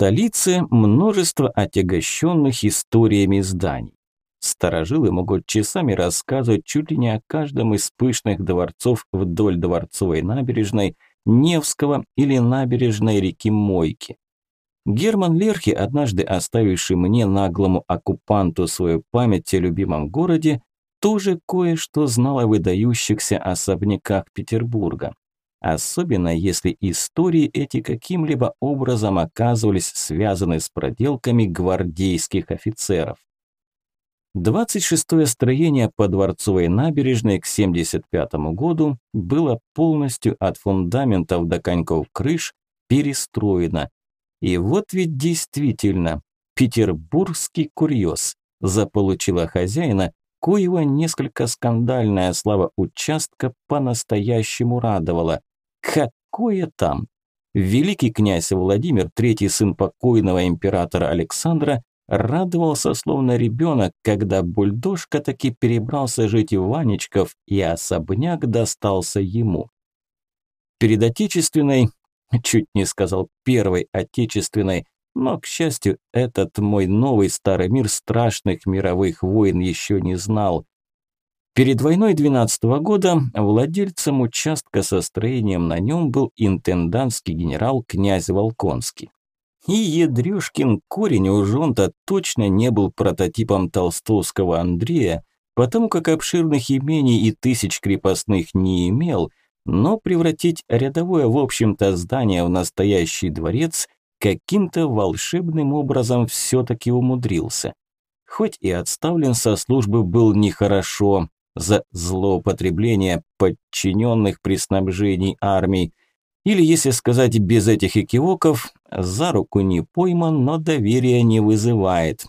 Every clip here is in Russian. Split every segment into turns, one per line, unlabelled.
столице множество отягощенных историями зданий. Старожилы могут часами рассказывать чуть ли не о каждом из пышных дворцов вдоль Дворцовой набережной, Невского или набережной реки Мойки. Герман Лерхи, однажды оставивший мне наглому оккупанту свою память о любимом городе, тоже кое-что знал о выдающихся особняках Петербурга. Особенно если истории эти каким-либо образом оказывались связаны с проделками гвардейских офицеров. 26-е строение по Дворцовой набережной к 75 году было полностью от фундаментов до коньков крыш перестроено. И вот ведь действительно, петербургский курьез заполучила хозяина, коего несколько скандальная слава участка по-настоящему радовала. Какое там! Великий князь Владимир, третий сын покойного императора Александра, радовался словно ребенок, когда бульдожка таки перебрался жить в Ванечков, и особняк достался ему. Перед отечественной, чуть не сказал первой отечественной, но, к счастью, этот мой новый старый мир страшных мировых войн еще не знал. Перед войной 12 -го года владельцем участка со строением на нем был интендантский генерал князь Волконский. И ядрюшкин корень уж он-то точно не был прототипом толстовского Андрея, потому как обширных имений и тысяч крепостных не имел, но превратить рядовое, в общем-то, здание в настоящий дворец каким-то волшебным образом все-таки умудрился. Хоть и отставлен со службы был нехорошо за злоупотребление подчиненных при снабжении армии, или, если сказать без этих экивоков, за руку не пойман, но доверия не вызывает.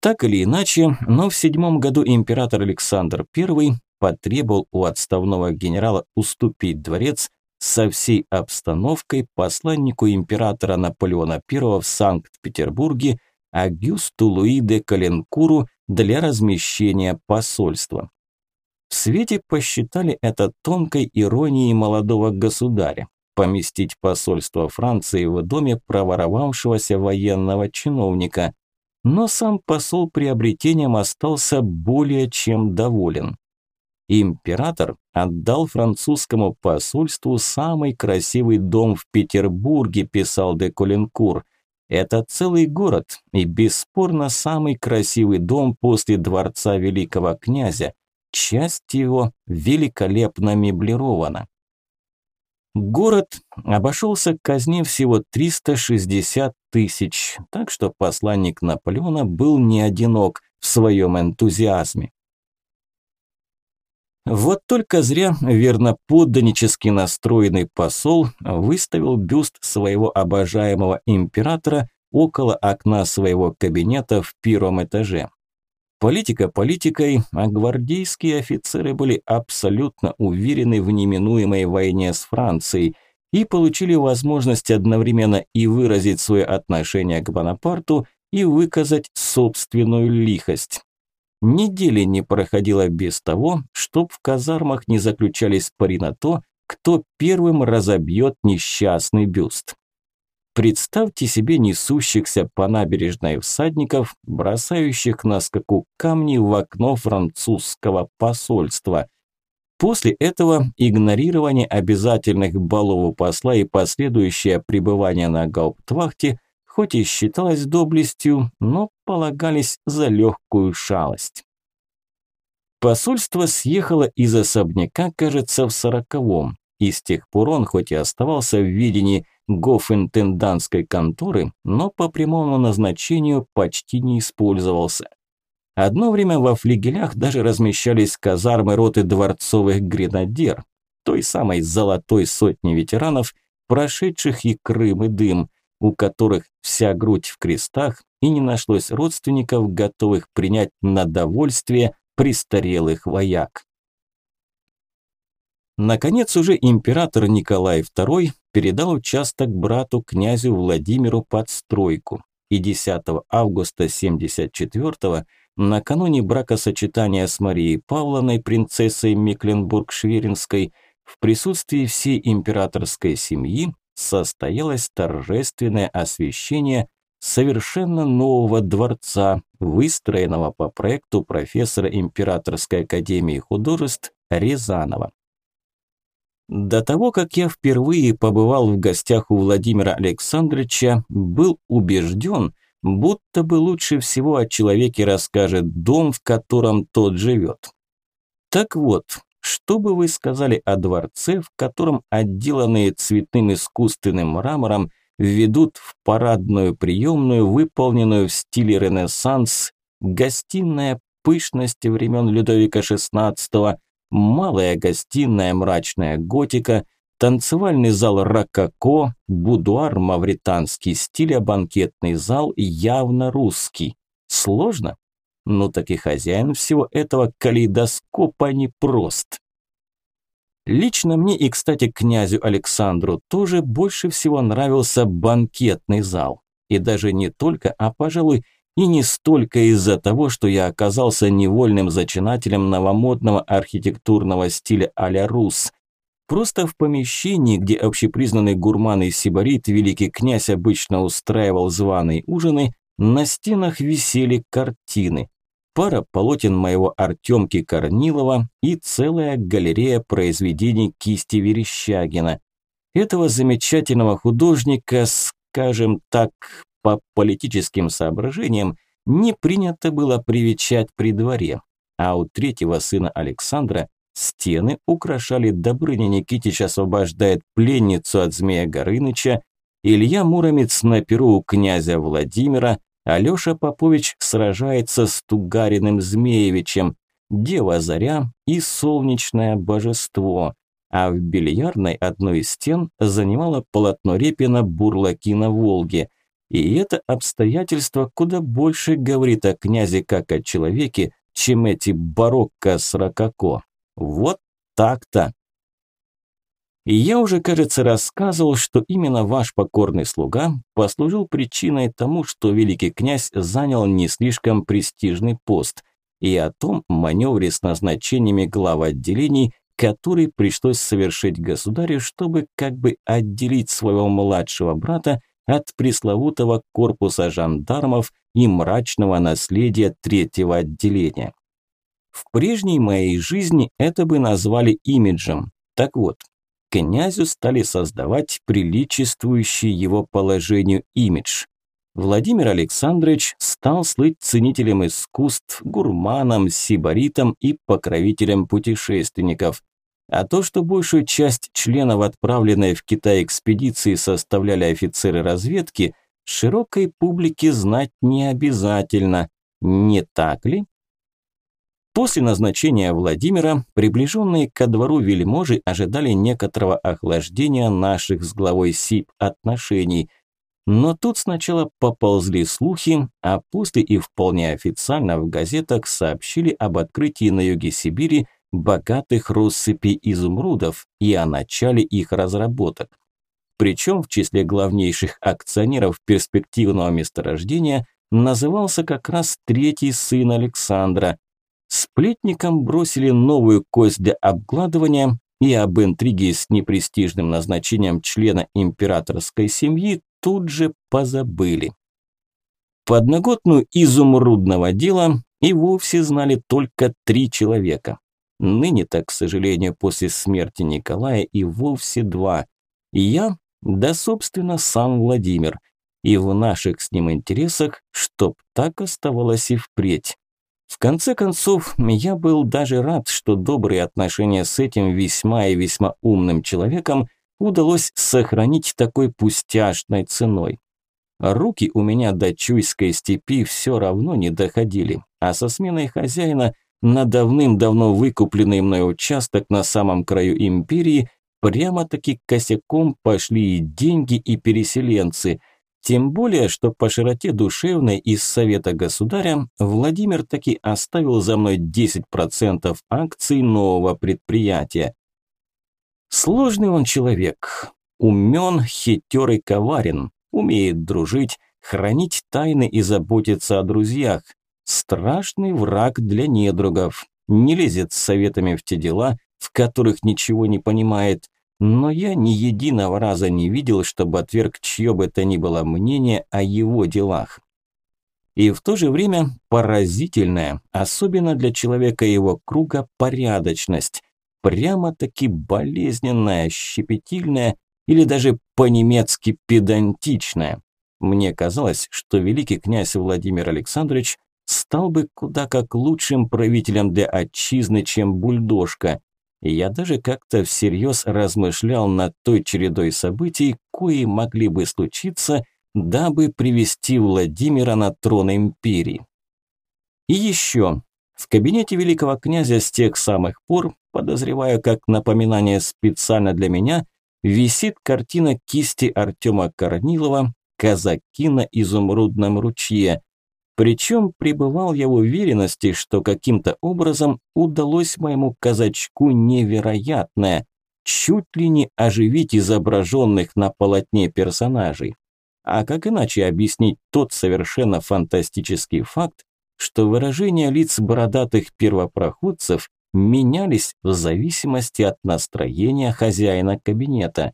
Так или иначе, но в седьмом году император Александр I потребовал у отставного генерала уступить дворец со всей обстановкой посланнику императора Наполеона I в Санкт-Петербурге Агюсту Луи де Каленкуру для размещения посольства. В свете посчитали это тонкой иронией молодого государя поместить посольство Франции в доме проворовавшегося военного чиновника. Но сам посол приобретением остался более чем доволен. Император отдал французскому посольству самый красивый дом в Петербурге, писал де Коленкур. Это целый город и бесспорно самый красивый дом после дворца великого князя. Часть его великолепно меблирована. Город обошелся казне всего 360 тысяч, так что посланник Наполеона был не одинок в своем энтузиазме. Вот только зря верно подданнически настроенный посол выставил бюст своего обожаемого императора около окна своего кабинета в первом этаже. Политика политикой, а гвардейские офицеры были абсолютно уверены в неминуемой войне с Францией и получили возможность одновременно и выразить свое отношение к Бонапарту, и выказать собственную лихость. Недели не проходило без того, чтоб в казармах не заключались пари на то, кто первым разобьет несчастный бюст. Представьте себе несущихся по набережной всадников, бросающих на скаку камни в окно французского посольства. После этого игнорирование обязательных балов у посла и последующее пребывание на гауптвахте хоть и считалось доблестью, но полагались за легкую шалость. Посольство съехало из особняка, кажется, в сороковом, и с тех пор он хоть и оставался в видении гофинтендантской конторы, но по прямому назначению почти не использовался. Одно время во флигелях даже размещались казармы роты дворцовых гренадер, той самой золотой сотни ветеранов, прошедших и Крым, и дым, у которых вся грудь в крестах и не нашлось родственников, готовых принять на довольствие престарелых вояк. Наконец уже император Николай II передал участок брату князю Владимиру под стройку. И 10 августа 74 накануне бракосочетания с Марией Павловной, принцессой Мекленбург-Шверинской, в присутствии всей императорской семьи состоялось торжественное освящение совершенно нового дворца, выстроенного по проекту профессора Императорской академии художеств Рязанова. До того, как я впервые побывал в гостях у Владимира Александровича, был убежден, будто бы лучше всего о человеке расскажет дом, в котором тот живет. Так вот, что бы вы сказали о дворце, в котором отделанные цветным искусственным мрамором ведут в парадную приемную, выполненную в стиле Ренессанс, гостиная пышности времен Людовика XVI, малая гостиная мрачная готика, танцевальный зал рококо, будуар мавританский стиль, а банкетный зал явно русский. Сложно? Ну так и хозяин всего этого калейдоскопа непрост. Лично мне и, кстати, князю Александру тоже больше всего нравился банкетный зал. И даже не только, а, пожалуй, и не столько из-за того, что я оказался невольным зачинателем новомодного архитектурного стиля а-ля Рус. Просто в помещении, где общепризнанный гурман и сибарит великий князь обычно устраивал званые ужины, на стенах висели картины. Пара полотен моего Артемки Корнилова и целая галерея произведений кисти Верещагина. Этого замечательного художника, скажем так, по политическим соображениям не принято было привечать при дворе, а у третьего сына Александра стены украшали Добрыня Никитич освобождает пленницу от Змея Горыныча, Илья Муромец на перу у князя Владимира, Алёша Попович сражается с Тугариным Змеевичем, Дева Заря и Солнечное Божество, а в бильярдной одной из стен занимало полотно Репина «Бурлаки на Волге», и это обстоятельство куда больше говорит о князе как о человеке, чем эти барокко с рококо. Вот так-то. И я уже, кажется, рассказывал, что именно ваш покорный слуга послужил причиной тому, что великий князь занял не слишком престижный пост, и о том маневре с назначениями глав отделений, который пришлось совершить государю, чтобы как бы отделить своего младшего брата от пресловутого корпуса жандармов и мрачного наследия третьего отделения. В прежней моей жизни это бы назвали имиджем. Так вот, князю стали создавать приличествующий его положению имидж. Владимир Александрович стал слыть ценителем искусств, гурманом, сибаритом и покровителем путешественников. А то, что большую часть членов отправленной в Китай экспедиции составляли офицеры разведки, широкой публике знать не обязательно, не так ли? После назначения Владимира приближенные ко двору вельможи ожидали некоторого охлаждения наших с главой СИП отношений. Но тут сначала поползли слухи, а после и вполне официально в газетах сообщили об открытии на юге Сибири богатых россыпей изумрудов и о начале их разработок. Причем в числе главнейших акционеров перспективного месторождения назывался как раз третий сын Александра. Сплетникам бросили новую кость для обгладывания и об интриге с непрестижным назначением члена императорской семьи тут же позабыли. Подноготную изумрудного дела и вовсе знали только три человека. Ныне-то, к сожалению, после смерти Николая и вовсе два. И я, да, собственно, сам Владимир. И в наших с ним интересах, чтоб так оставалось и впредь. В конце концов, я был даже рад, что добрые отношения с этим весьма и весьма умным человеком удалось сохранить такой пустяшной ценой. Руки у меня до Чуйской степи все равно не доходили, а со сменой хозяина на давным-давно выкупленный мной участок на самом краю империи прямо-таки косяком пошли и деньги, и переселенцы. Тем более, что по широте душевной из Совета Государя Владимир таки оставил за мной 10% акций нового предприятия. Сложный он человек, умен, хитер и коварен, умеет дружить, хранить тайны и заботиться о друзьях. Страшный враг для недругов. Не лезет с советами в те дела, в которых ничего не понимает. но я ни единого раза не видел, чтобы отверг чье бы то ни было мнение о его делах. И в то же время поразительная, особенно для человека его круга, порядочность. Прямо-таки болезненная, щепетильная или даже по-немецки педантичная. Мне казалось, что великий князь Владимир Александрович стал бы куда как лучшим правителем для отчизны, чем бульдожка. Я даже как-то всерьез размышлял над той чередой событий, кои могли бы случиться, дабы привести Владимира на трон империи. И еще, в кабинете великого князя с тех самых пор, подозреваю как напоминание специально для меня, висит картина кисти Артема Корнилова «Казаки на изумрудном ручье», причем пребывал я в уверенности, что каким-то образом удалось моему казачку невероятное, чуть ли не оживить изображенных на полотне персонажей. А как иначе объяснить тот совершенно фантастический факт, что выражения лиц бородатых первопроходцев менялись в зависимости от настроения хозяина кабинета.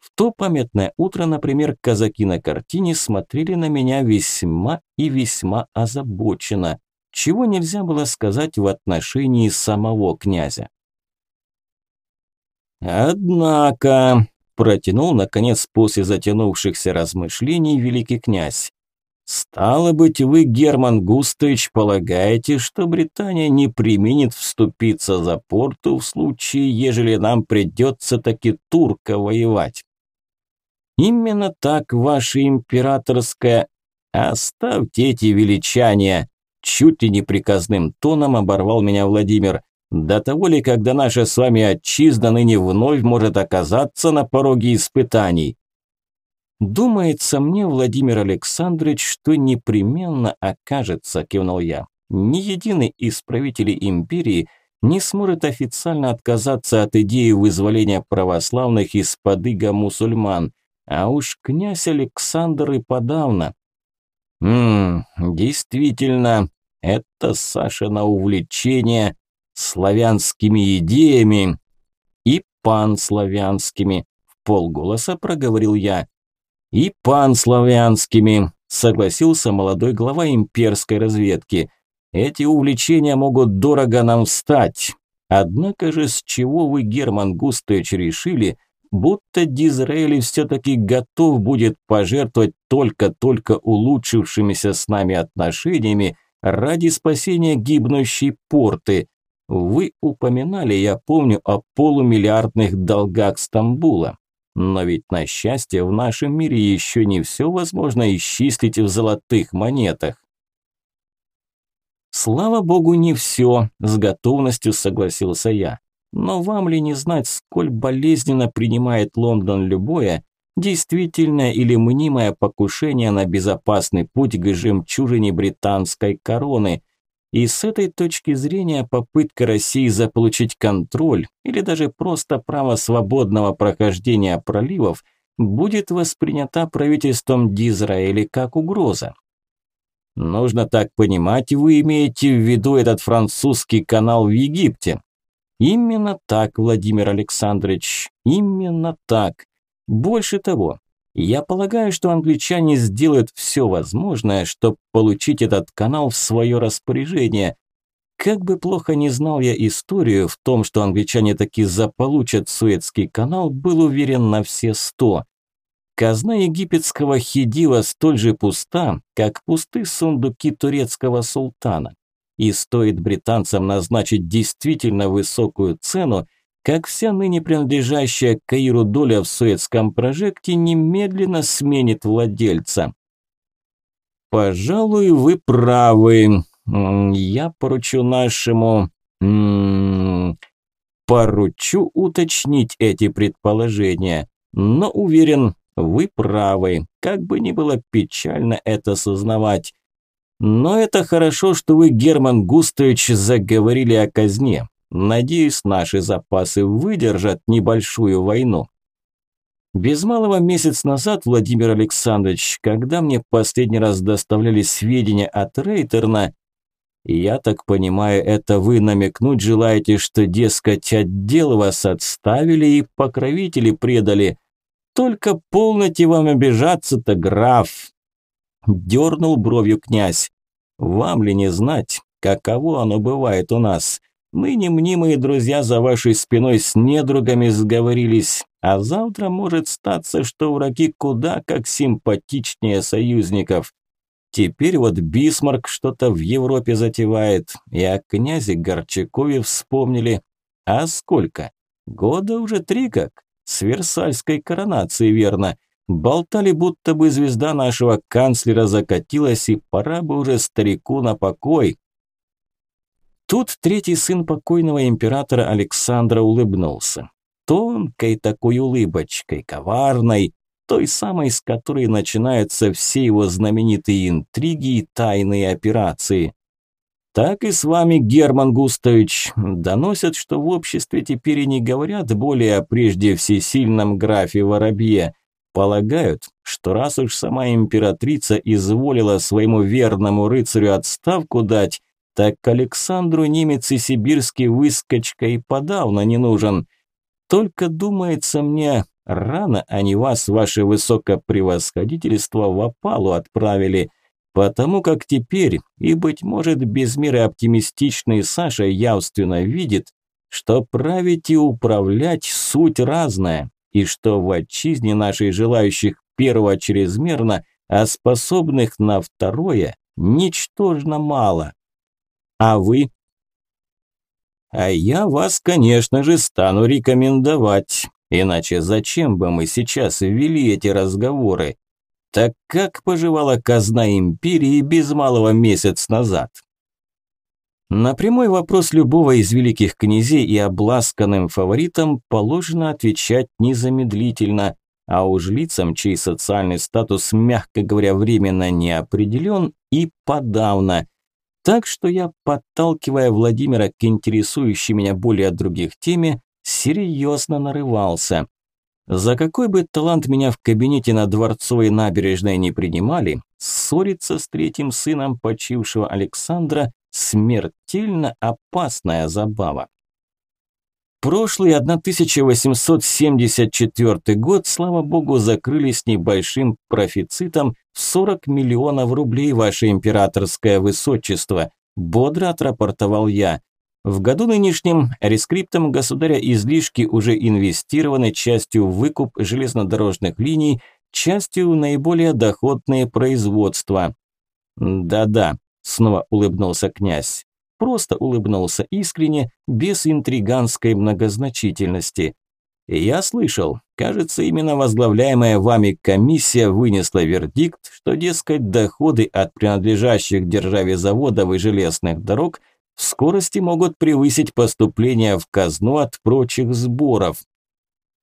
В то памятное утро, например, казаки на картине смотрели на меня весьма и весьма озабоченно, чего нельзя было сказать в отношении самого князя. Однако, протянул наконец после затянувшихся размышлений великий князь. Стало быть, вы, Герман Густович, полагаете, что Британия не применит вступиться за порту в случае, ежели нам придется таки турка воевать? Именно так, ваше императорское... Оставьте эти величания. Чуть ли не приказным тоном оборвал меня Владимир. До того ли, когда наша с вами отчизна ныне вновь может оказаться на пороге испытаний? Думается мне, Владимир Александрович, что непременно окажется, кивнул я. Ни единый из правителей империи не сможет официально отказаться от идеи вызволения православных из-под мусульман. А уж князь Александр и подавно. Ммм, действительно, это Сашина увлечение славянскими идеями и панславянскими, в полголоса проговорил я. И панславянскими, согласился молодой глава имперской разведки. Эти увлечения могут дорого нам встать. Однако же с чего вы, Герман Густович, решили – будто Дизраэли все-таки готов будет пожертвовать только-только улучшившимися с нами отношениями ради спасения гибнущей порты. Вы упоминали, я помню, о полумиллиардных долгах Стамбула. Но ведь, на счастье, в нашем мире еще не все возможно исчислить в золотых монетах. Слава богу, не все, с готовностью согласился я. Но вам ли не знать, сколь болезненно принимает Лондон любое, действительное или мнимое покушение на безопасный путь к жемчужине британской короны. И с этой точки зрения попытка России заполучить контроль или даже просто право свободного прохождения проливов будет воспринята правительством Дизраэля как угроза. Нужно так понимать, вы имеете в виду этот французский канал в Египте, Именно так, Владимир Александрович, именно так. Больше того, я полагаю, что англичане сделают все возможное, чтобы получить этот канал в свое распоряжение. Как бы плохо не знал я историю, в том, что англичане таки заполучат Суэцкий канал, был уверен на все сто. Казна египетского хидива столь же пуста, как пусты сундуки турецкого султана и стоит британцам назначить действительно высокую цену, как вся ныне принадлежащая Каиру доля в Суэцком прожекте немедленно сменит владельца. «Пожалуй, вы правы. Я поручу нашему... поручу уточнить эти предположения, но уверен, вы правы, как бы ни было печально это сознавать. Но это хорошо, что вы, Герман Густович, заговорили о казне. Надеюсь, наши запасы выдержат небольшую войну. Без малого месяц назад, Владимир Александрович, когда мне последний раз доставляли сведения от Рейтерна, Я так понимаю, это вы намекнуть желаете, что, дескать, отдел вас отставили и покровители предали. Только полноте вам обижаться-то, граф. Дернул бровью князь. Вам ли не знать, каково оно бывает у нас? Ныне мнимые друзья за вашей спиной с недругами сговорились, а завтра может статься, что враги куда как симпатичнее союзников. Теперь вот Бисмарк что-то в Европе затевает, и о князе Горчакове вспомнили. А сколько? Года уже три как? С Версальской коронацией, верно. Болтали, будто бы звезда нашего канцлера закатилась, и пора бы уже старику на покой. Тут третий сын покойного императора Александра улыбнулся. Тонкой такой улыбочкой, коварной, той самой, с которой начинаются все его знаменитые интриги и тайные операции. Так и с вами, Герман Густович, доносят, что в обществе теперь и не говорят более о прежде всесильном графе Воробье. Полагают, что раз уж сама императрица изволила своему верному рыцарю отставку дать, так Александру немец и сибирский выскочка и подавно не нужен. Только, думается мне, Рано они вас, ваше высокопревосходительство, в опалу отправили, потому как теперь, и, быть может, без меры оптимистичный Саша явственно видит, что править и управлять суть разная, и что в отчизне нашей желающих первого чрезмерно, а способных на второе ничтожно мало. А вы? А я вас, конечно же, стану рекомендовать. Иначе зачем бы мы сейчас ввели эти разговоры? Так как поживала казна империи без малого месяц назад? На прямой вопрос любого из великих князей и обласканным фаворитам положено отвечать незамедлительно, а уж лицам, чей социальный статус, мягко говоря, временно не определен, и подавно. Так что я, подталкивая Владимира к интересующей меня более других теме, серьезно нарывался. За какой бы талант меня в кабинете на Дворцовой набережной не принимали, ссориться с третьим сыном почившего Александра – смертельно опасная забава. Прошлый 1874 год, слава богу, закрыли с небольшим профицитом в 40 миллионов рублей, ваше императорское высочество, бодро отрапортовал я. В году нынешнем рескриптом государя излишки уже инвестированы частью в выкуп железнодорожных линий, частью в наиболее доходные производства. Да-да, снова улыбнулся князь. Просто улыбнулся искренне, без интриганской многозначительности. Я слышал, кажется, именно возглавляемая вами комиссия вынесла вердикт, что, дескать, доходы от принадлежащих державе заводов и железных дорог – скорости могут превысить поступления в казну от прочих сборов.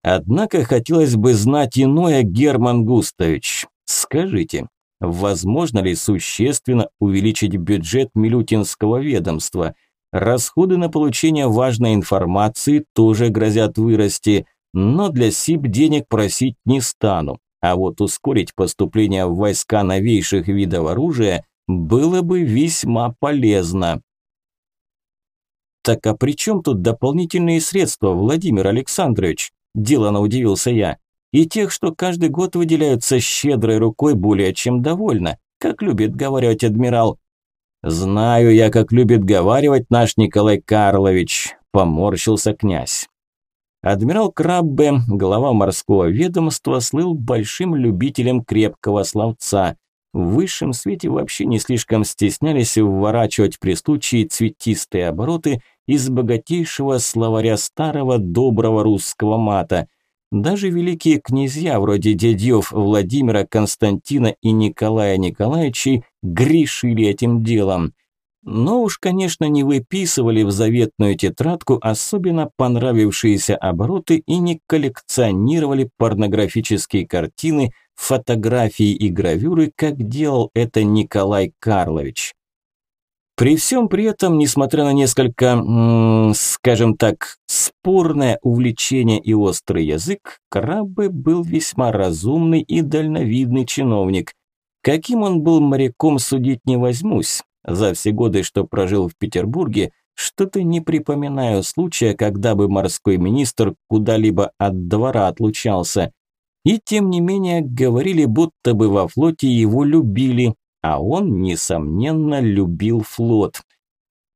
Однако хотелось бы знать иное, Герман Густович. Скажите, возможно ли существенно увеличить бюджет Милютинского ведомства? Расходы на получение важной информации тоже грозят вырасти, но для СИБ денег просить не стану. А вот ускорить поступление в войска новейших видов оружия было бы весьма полезно. «Так а при чем тут дополнительные средства, Владимир Александрович?» – делано удивился я. «И тех, что каждый год выделяются щедрой рукой, более чем довольно, как любит говорить адмирал». «Знаю я, как любит говаривать наш Николай Карлович», – поморщился князь. Адмирал Краббе, глава морского ведомства, слыл большим любителем крепкого словца. В высшем свете вообще не слишком стеснялись вворачивать при случае цветистые обороты из богатейшего словаря старого доброго русского мата. Даже великие князья вроде дядьев Владимира, Константина и Николая Николаевичей грешили этим делом. Но уж, конечно, не выписывали в заветную тетрадку особенно понравившиеся обороты и не коллекционировали порнографические картины, фотографии и гравюры, как делал это Николай Карлович. При всем при этом, несмотря на несколько, скажем так, спорное увлечение и острый язык, Краббе был весьма разумный и дальновидный чиновник. Каким он был моряком, судить не возьмусь. За все годы, что прожил в Петербурге, что-то не припоминаю случая, когда бы морской министр куда-либо от двора отлучался. И тем не менее говорили, будто бы во флоте его любили, а он, несомненно, любил флот.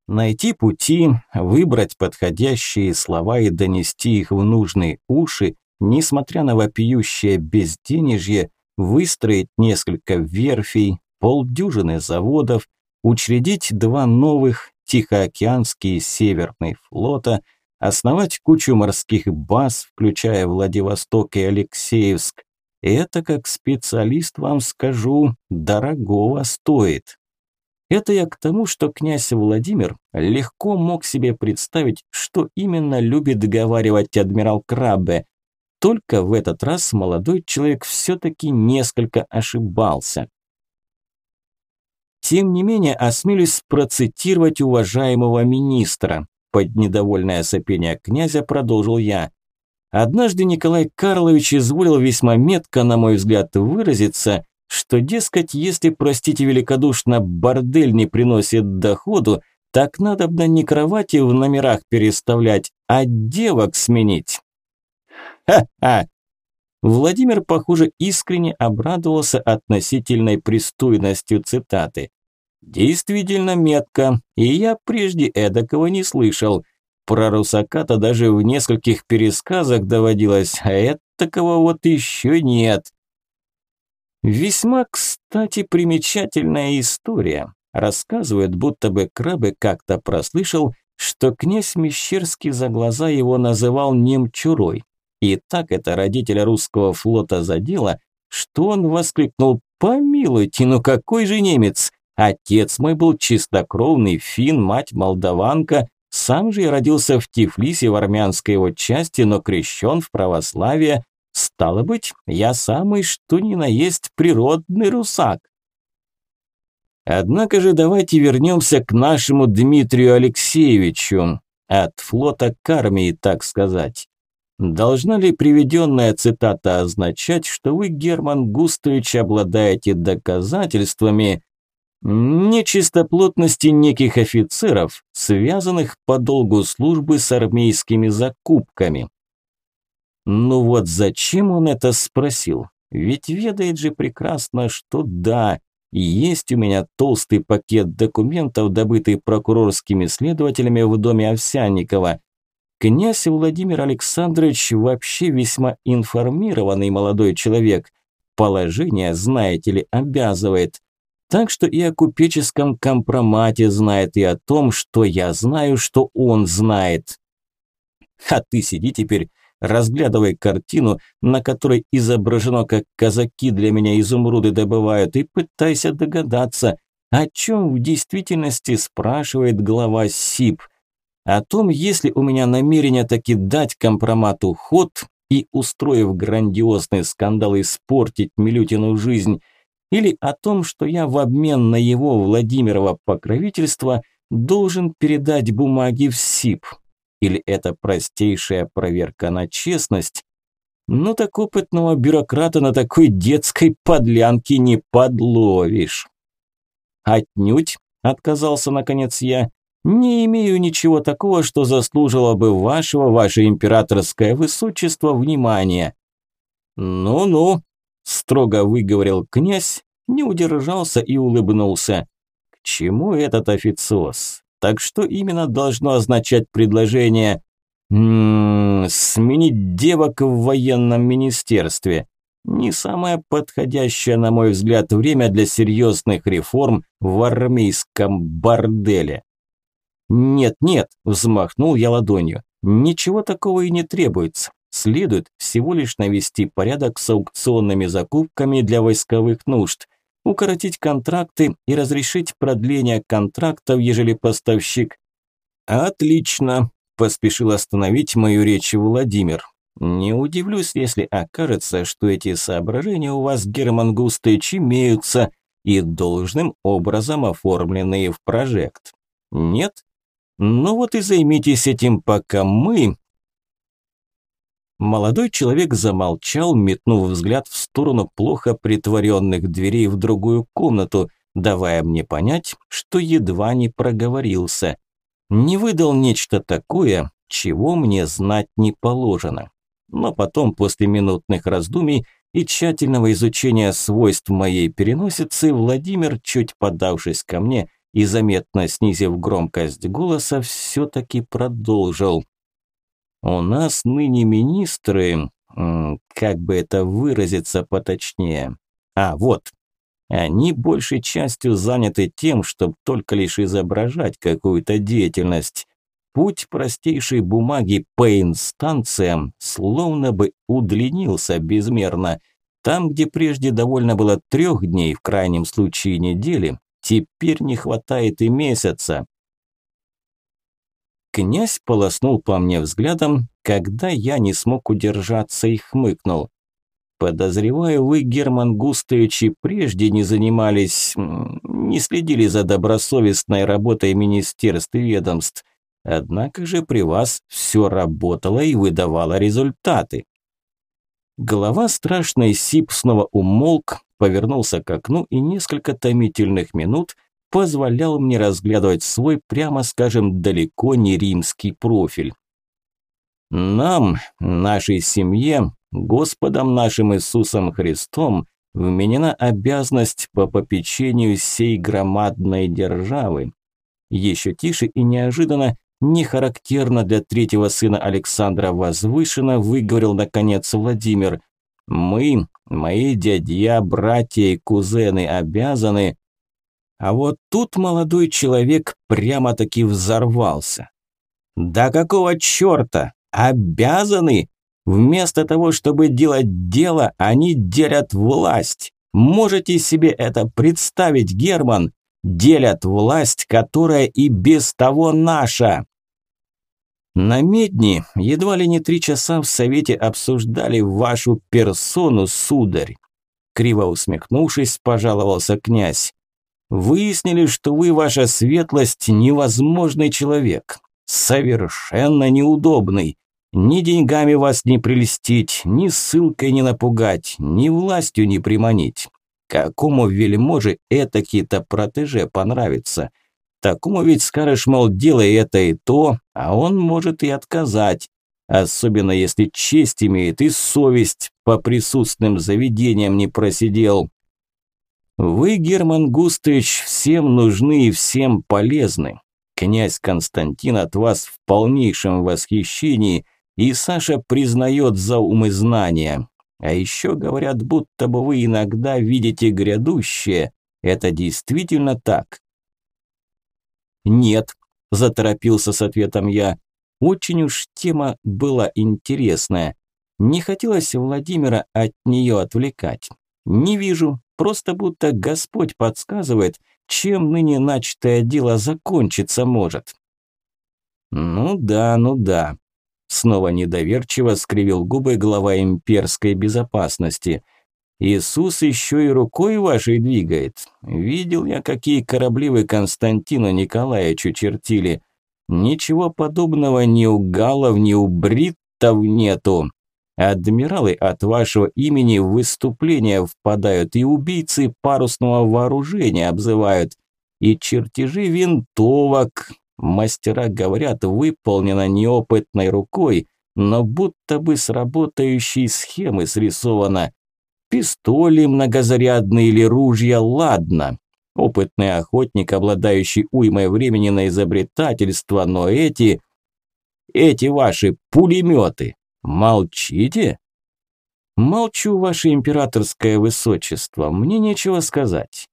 Найти пути, выбрать подходящие слова и донести их в нужные уши, несмотря на вопиющее безденежье, выстроить несколько верфей, полдюжины заводов, учредить два новых, Тихоокеанский Северный флота, основать кучу морских баз, включая Владивосток и Алексеевск. Это, как специалист вам скажу, дорогого стоит. Это я к тому, что князь Владимир легко мог себе представить, что именно любит договаривать адмирал Краббе. Только в этот раз молодой человек все-таки несколько ошибался. Тем не менее, осмелюсь процитировать уважаемого министра. Под недовольное сопение князя продолжил я. Однажды Николай Карлович изволил весьма метко, на мой взгляд, выразиться, что, дескать, если, простите великодушно, бордель не приносит доходу, так надо бы не кровати в номерах переставлять, а девок сменить. Ха-ха! Владимир, похоже, искренне обрадовался относительной пристойностью цитаты. Действительно метко, и я прежде эдакого не слышал. Про Русаката даже в нескольких пересказах доводилось, а этакого вот еще нет. Весьма, кстати, примечательная история. Рассказывают, будто бы Крабы как-то прослышал, что князь Мещерский за глаза его называл немчурой. И так это родителя русского флота задело, что он воскликнул «Помилуйте, ну какой же немец! Отец мой был чистокровный фин, мать молдаванка, сам же я родился в Тифлисе в армянской его части, но крещен в православие. Стало быть, я самый что ни на есть природный русак». Однако же давайте вернемся к нашему Дмитрию Алексеевичу. От флота к армии, так сказать. Должна ли приведенная цитата означать, что вы, Герман Густович, обладаете доказательствами нечистоплотности неких офицеров, связанных по долгу службы с армейскими закупками? Ну вот зачем он это спросил? Ведь ведает же прекрасно, что да, есть у меня толстый пакет документов, добытый прокурорскими следователями в доме Овсянникова, Князь Владимир Александрович вообще весьма информированный молодой человек. Положение, знаете ли, обязывает. Так что и о купеческом компромате знает, и о том, что я знаю, что он знает. А ты сиди теперь, разглядывай картину, на которой изображено, как казаки для меня изумруды добывают, и пытайся догадаться, о чем в действительности спрашивает глава СИП. О том, если у меня намерение таки дать компромату ход и, устроив грандиозный скандал, испортить Милютину жизнь, или о том, что я в обмен на его Владимирова покровительство должен передать бумаги в СИП. Или это простейшая проверка на честность? Ну так опытного бюрократа на такой детской подлянке не подловишь. Отнюдь, отказался наконец я, не имею ничего такого, что заслужило бы вашего, ваше императорское высочество, внимания. Ну-ну, строго выговорил князь, не удержался и улыбнулся. К чему этот официоз? Так что именно должно означать предложение м -м, сменить девок в военном министерстве? Не самое подходящее, на мой взгляд, время для серьезных реформ в армейском борделе. «Нет, нет», – взмахнул я ладонью. «Ничего такого и не требуется. Следует всего лишь навести порядок с аукционными закупками для войсковых нужд, укоротить контракты и разрешить продление контрактов, ежели поставщик». «Отлично», – поспешил остановить мою речь Владимир. «Не удивлюсь, если окажется, что эти соображения у вас, Герман Густыч, имеются и должным образом оформленные в прожект. Нет?» Ну вот и займитесь этим, пока мы...» Молодой человек замолчал, метнув взгляд в сторону плохо притворенных дверей в другую комнату, давая мне понять, что едва не проговорился. Не выдал нечто такое, чего мне знать не положено. Но потом, после минутных раздумий и тщательного изучения свойств моей переносицы, Владимир, чуть подавшись ко мне и заметно снизив громкость голоса, все-таки продолжил. «У нас ныне министры, как бы это выразиться поточнее. А, вот, они большей частью заняты тем, чтобы только лишь изображать какую-то деятельность. Путь простейшей бумаги по инстанциям словно бы удлинился безмерно. Там, где прежде довольно было трех дней, в крайнем случае недели, теперь не хватает и месяца. Князь полоснул по мне взглядом, когда я не смог удержаться и хмыкнул. Подозреваю, вы, Герман Густович, и прежде не занимались, не следили за добросовестной работой министерств и ведомств. Однако же при вас все работало и выдавало результаты. Голова страшной Сип снова умолк, повернулся к окну и несколько томительных минут позволял мне разглядывать свой, прямо скажем, далеко не римский профиль. Нам, нашей семье, Господом нашим Иисусом Христом, вменена обязанность по попечению сей громадной державы. Еще тише и неожиданно не характерно для третьего сына Александра Возвышенно, выговорил наконец Владимир. Мы, мои дядья, братья и кузены обязаны... А вот тут молодой человек прямо-таки взорвался. «Да какого черта? Обязаны? Вместо того, чтобы делать дело, они делят власть. Можете себе это представить, Герман? Делят власть, которая и без того наша. На медни едва ли не три часа в совете обсуждали вашу персону, сударь. Криво усмехнувшись, пожаловался князь. Выяснили, что вы, ваша светлость, невозможный человек. Совершенно неудобный. Ни деньгами вас не прелестить, ни ссылкой не напугать, ни властью не приманить. Какому вельможе этакий-то протеже понравится? Такому ведь скажешь, мол, делай это и то, а он может и отказать. Особенно если честь имеет и совесть по присутственным заведениям не просидел. Вы, Герман Густович, всем нужны и всем полезны. Князь Константин от вас в полнейшем восхищении, и Саша признает за ум и знания. А еще говорят, будто бы вы иногда видите грядущее. Это действительно так? «Нет», – заторопился с ответом я. Очень уж тема была интересная. Не хотелось Владимира от нее отвлекать. Не вижу, просто будто Господь подсказывает, чем ныне начатое дело закончиться может. Ну да, ну да. Снова недоверчиво скривил губы глава имперской безопасности – Иисус еще и рукой вашей двигает. Видел я, какие корабли вы Константину Николаевичу чертили. Ничего подобного ни у галлов, ни у бриттов нету. Адмиралы от вашего имени в выступления впадают, и убийцы парусного вооружения обзывают. И чертежи винтовок, мастера говорят, выполнено неопытной рукой, но будто бы с работающей схемы срисовано. Пистоли многозарядные или ружья, ладно. Опытный охотник, обладающий уймой времени на изобретательство, но эти... Эти ваши пулеметы. Молчите? Молчу, ваше императорское высочество, мне нечего сказать.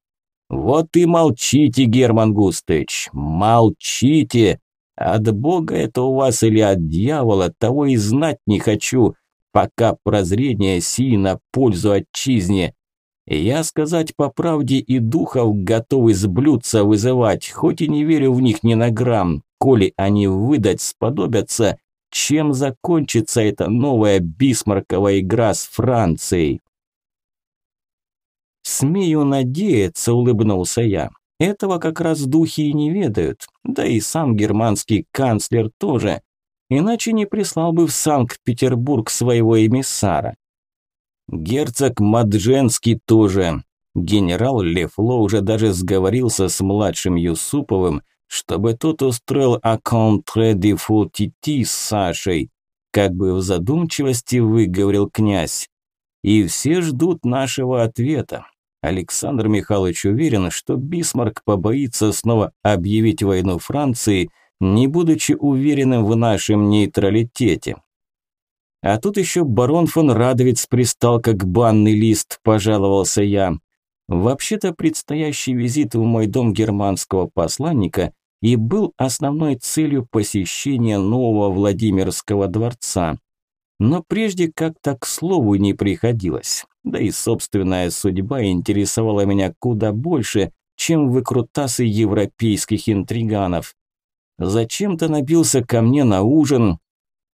Вот и молчите, Герман Густович, молчите. От бога это у вас или от дьявола, того и знать не хочу пока прозрение сии на пользу отчизне. Я сказать по правде и духов готовы с блюдца вызывать, хоть и не верю в них ни на грамм, коли они выдать сподобятся, чем закончится эта новая бисмарковая игра с Францией. «Смею надеяться», – улыбнулся я. «Этого как раз духи и не ведают, да и сам германский канцлер тоже иначе не прислал бы в Санкт-Петербург своего эмиссара. Герцог Мадженский тоже. Генерал Лефло уже даже сговорился с младшим Юсуповым, чтобы тот устроил акконтре де футити с Сашей, как бы в задумчивости выговорил князь. И все ждут нашего ответа. Александр Михайлович уверен, что Бисмарк побоится снова объявить войну Франции, не будучи уверенным в нашем нейтралитете. А тут еще барон фон Радовец пристал как банный лист, пожаловался я. Вообще-то предстоящий визит в мой дом германского посланника и был основной целью посещения нового Владимирского дворца. Но прежде как-то к слову не приходилось. Да и собственная судьба интересовала меня куда больше, чем выкрутасы европейских интриганов. Зачем-то набился ко мне на ужин.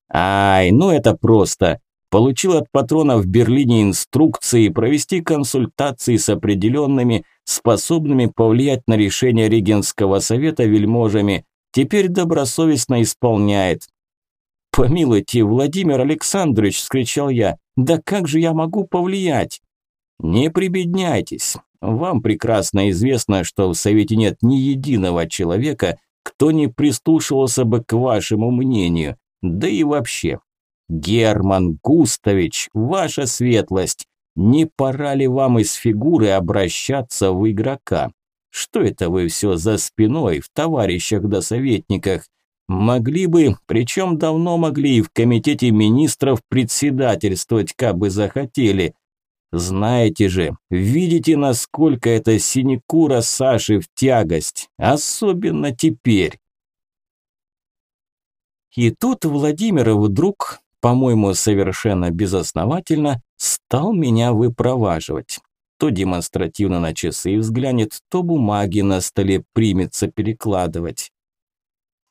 Ай, ну это просто. Получил от патрона в Берлине инструкции провести консультации с определенными, способными повлиять на решение регенского совета вельможами. Теперь добросовестно исполняет. «Помилуйте, Владимир Александрович!» – скричал я. «Да как же я могу повлиять?» «Не прибедняйтесь. Вам прекрасно известно, что в Совете нет ни единого человека, кто не прислушивался бы к вашему мнению. Да и вообще. Герман Густавич, ваша светлость, не пора ли вам из фигуры обращаться в игрока? Что это вы все за спиной в товарищах да советниках? Могли бы, причем давно могли и в комитете министров председательствовать, как бы захотели. Знаете же, видите, насколько это синекура Саши в тягость, особенно теперь. И тут Владимир вдруг, по-моему, совершенно безосновательно, стал меня выпроваживать. То демонстративно на часы взглянет, то бумаги на столе примется перекладывать.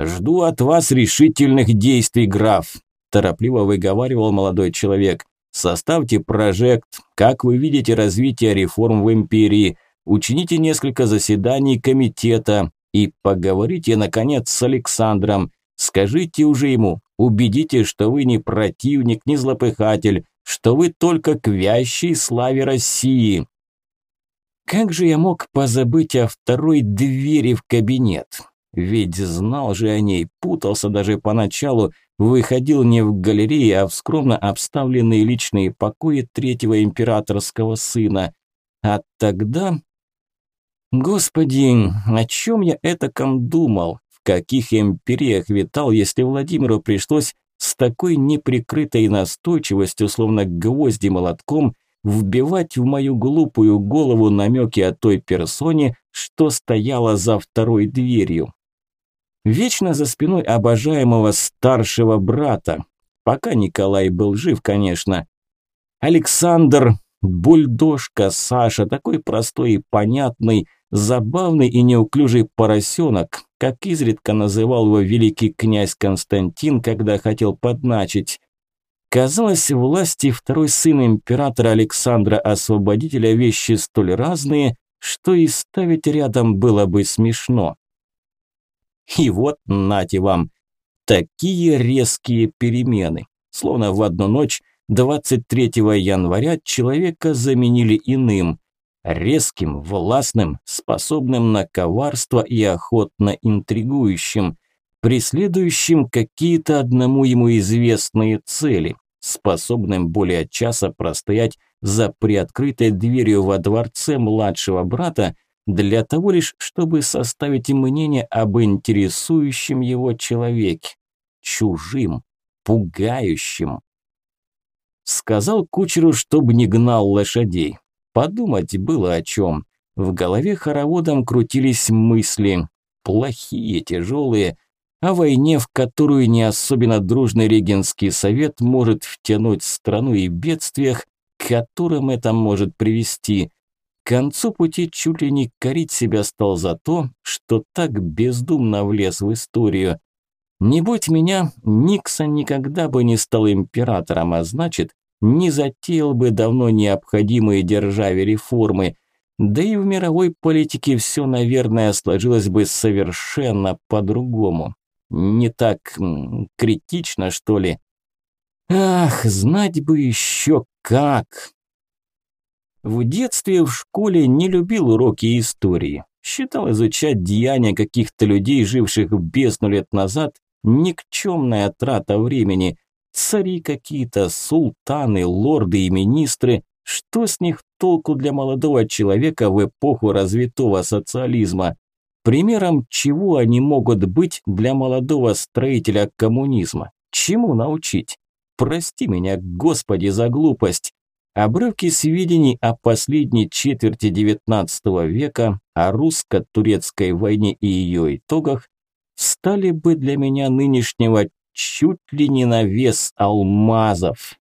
«Жду от вас решительных действий, граф», – торопливо выговаривал молодой человек. «Составьте прожект, как вы видите развитие реформ в империи, учините несколько заседаний комитета и поговорите, наконец, с Александром. Скажите уже ему, убедите, что вы не противник, не злопыхатель, что вы только к вящей славе России». Как же я мог позабыть о второй двери в кабинет? Ведь знал же о ней, путался даже поначалу, выходил не в галереи, а в скромно обставленные личные покои третьего императорского сына. А тогда... Господи, о чем я этаком думал? Каких империях витал, если Владимиру пришлось с такой неприкрытой настойчивостью, словно гвозди молотком, вбивать в мою глупую голову намеки о той персоне, что стояла за второй дверью. Вечно за спиной обожаемого старшего брата. Пока Николай был жив, конечно. Александр, бульдожка, Саша, такой простой и понятный, забавный и неуклюжий поросенок, как изредка называл его великий князь Константин, когда хотел подначить. Казалось, власти второй сын императора Александра Освободителя вещи столь разные, что и ставить рядом было бы смешно. И вот, нате вам, такие резкие перемены. Словно в одну ночь 23 января человека заменили иным. Резким, властным, способным на коварство и охотно интригующим, преследующим какие-то одному ему известные цели, способным более часа простоять за приоткрытой дверью во дворце младшего брата для того лишь, чтобы составить мнение об интересующем его человеке. Чужим, пугающим. Сказал кучеру, чтобы не гнал лошадей. Подумать было о чем. В голове хороводом крутились мысли. Плохие, тяжелые. О войне, в которую не особенно дружный регенский совет может втянуть страну и бедствиях, к которым это может привести – к концу пути чуть ли не корить себя стал за то, что так бездумно влез в историю. Не будь меня, Никсон никогда бы не стал императором, а значит, не затеял бы давно необходимые державе реформы. Да и в мировой политике все, наверное, сложилось бы совершенно по-другому. Не так критично, что ли? Ах, знать бы еще как! В детстве в школе не любил уроки истории. Считал изучать деяния каких-то людей, живших бездну лет назад, никчемная трата времени. Цари какие-то, султаны, лорды и министры. Что с них толку для молодого человека в эпоху развитого социализма? Примером чего они могут быть для молодого строителя коммунизма? Чему научить? Прости меня, Господи, за глупость. Обрывки сведений о последней четверти XIX века, о русско-турецкой войне и ее итогах стали бы для меня нынешнего чуть ли не на вес алмазов.